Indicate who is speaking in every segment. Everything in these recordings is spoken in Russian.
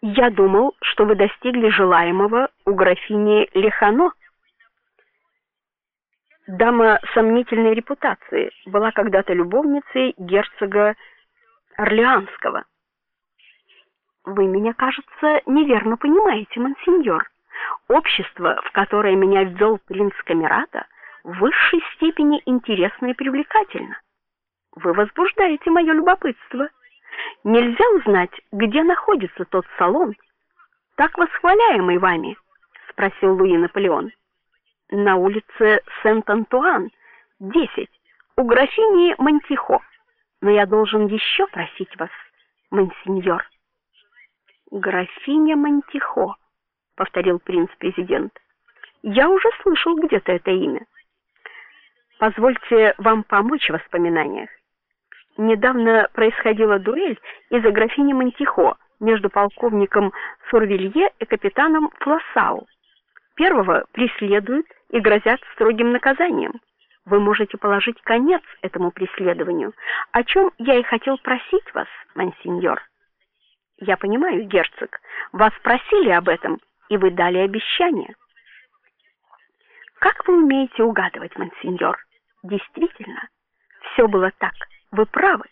Speaker 1: Я думал, что вы достигли желаемого у графини Лехано. Дама сомнительной репутации, была когда-то любовницей герцога Орлеанского. Вы меня, кажется, неверно понимаете, монсеньор. Общество, в которое меня ввел принц Камерата, в высшей степени интересно и привлекательно. Вы возбуждаете мое любопытство. Нельзя узнать, где находится тот салон, так восхваляемый вами, спросил Луи Наполеон. На улице Сент-Антуан, 10, у графини Монтихо. Но я должен еще просить вас, монсеньор. Графиня Монтихо, повторил принц-президент. Я уже слышал где-то это имя. Позвольте вам помочь в воспоминаниях. Недавно происходила дуэль из-за графини Монтихо между полковником Сурвилье и капитаном Фласау. Первого преследуют и грозят строгим наказанием. Вы можете положить конец этому преследованию, о чем я и хотел просить вас, монсеньор. Я понимаю, герцог, вас просили об этом, и вы дали обещание. Как вы умеете угадывать, монсеньор? Действительно, все было так. Вы правы.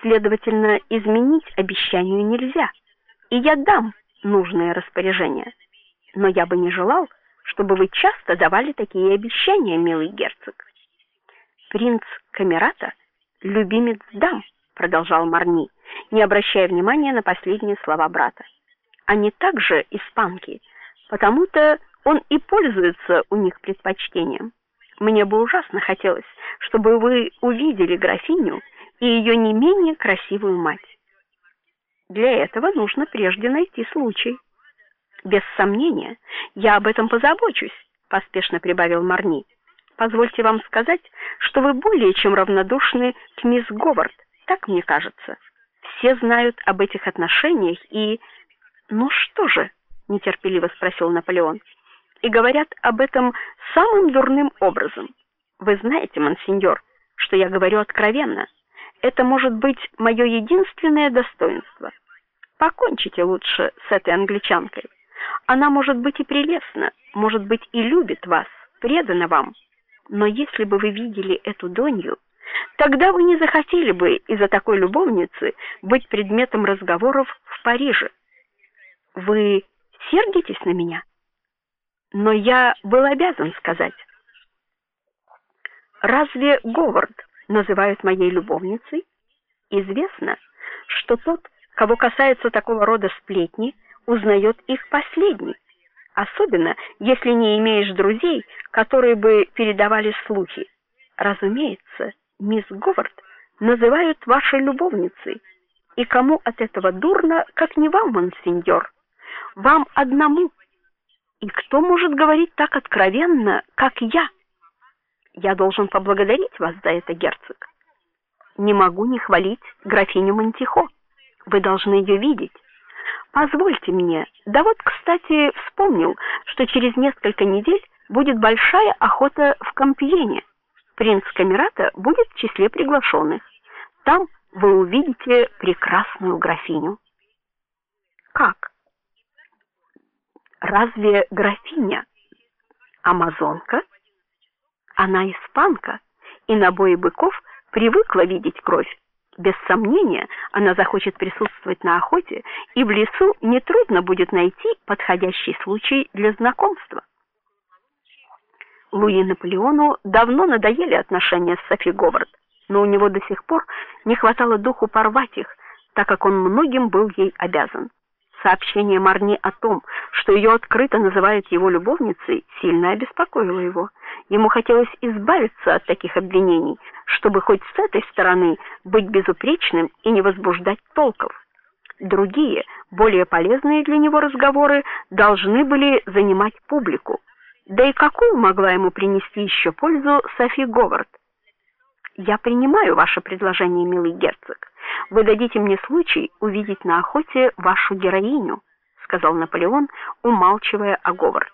Speaker 1: Следовательно, изменить обещанию нельзя. И я дам нужное распоряжение. Но я бы не желал, чтобы вы часто давали такие обещания, милый герцог. Принц Камерата любимец дам, продолжал Марни, не обращая внимания на последние слова брата. Они также испанки, потому-то он и пользуется у них предпочтением. Мне бы ужасно хотелось, чтобы вы увидели графиню и ее не менее красивую мать. Для этого нужно прежде найти случай. Без сомнения, я об этом позабочусь, поспешно прибавил Марни. Позвольте вам сказать, что вы более чем равнодушны к мисс Говард, так мне кажется. Все знают об этих отношениях и Ну что же? нетерпеливо спросил Наполеон и говорят об этом самым дурным образом. Вы знаете, монсеньор, что я говорю откровенно. Это может быть мое единственное достоинство. Покончите лучше с этой англичанкой. Она может быть и прелестна, может быть и любит вас, предана вам. Но если бы вы видели эту Донью, тогда вы не захотели бы из-за такой любовницы быть предметом разговоров в Париже. Вы сердитесь на меня? Но я был обязан сказать. Разве Говард называют моей любовницей? Известно, что тот, кого касается такого рода сплетни, узнает их последний, особенно если не имеешь друзей, которые бы передавали слухи. Разумеется, мисс Говард называют вашей любовницей. И кому от этого дурно, как не вам, монсеньор? Вам одному и кто может говорить так откровенно, как я? Я должен поблагодарить вас за это, герцог. Не могу не хвалить графиню Монтихо. Вы должны ее видеть. Позвольте мне. Да вот, кстати, вспомнил, что через несколько недель будет большая охота в Кампьене. Принц Камерата будет в числе приглашенных. Там вы увидите прекрасную графиню. Как? Разве графиня амазонка? Она испанка, и на бое быков привыкла видеть кровь. Без сомнения, она захочет присутствовать на охоте, и в лесу не трудно будет найти подходящий случай для знакомства. Луи Наполеону давно надоели отношения с Софи Говард, но у него до сих пор не хватало духу порвать их, так как он многим был ей обязан. Сообщение Марни о том, что ее открыто называют его любовницей, сильно обеспокоило его. Ему хотелось избавиться от таких обвинений, чтобы хоть с этой стороны быть безупречным и не возбуждать толков. Другие, более полезные для него разговоры должны были занимать публику. Да и какую могла ему принести еще пользу Софи Говард? Я принимаю ваше предложение, милый герцог. Вы дадите мне случай увидеть на охоте вашу героиню, сказал Наполеон, умалчивая о Говард.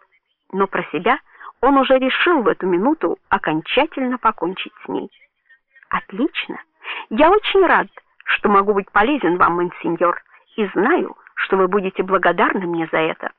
Speaker 1: Но про себя он уже решил в эту минуту окончательно покончить с ней. Отлично. Я очень рад, что могу быть полезен вам, монсеньор, и знаю, что вы будете благодарны мне за это.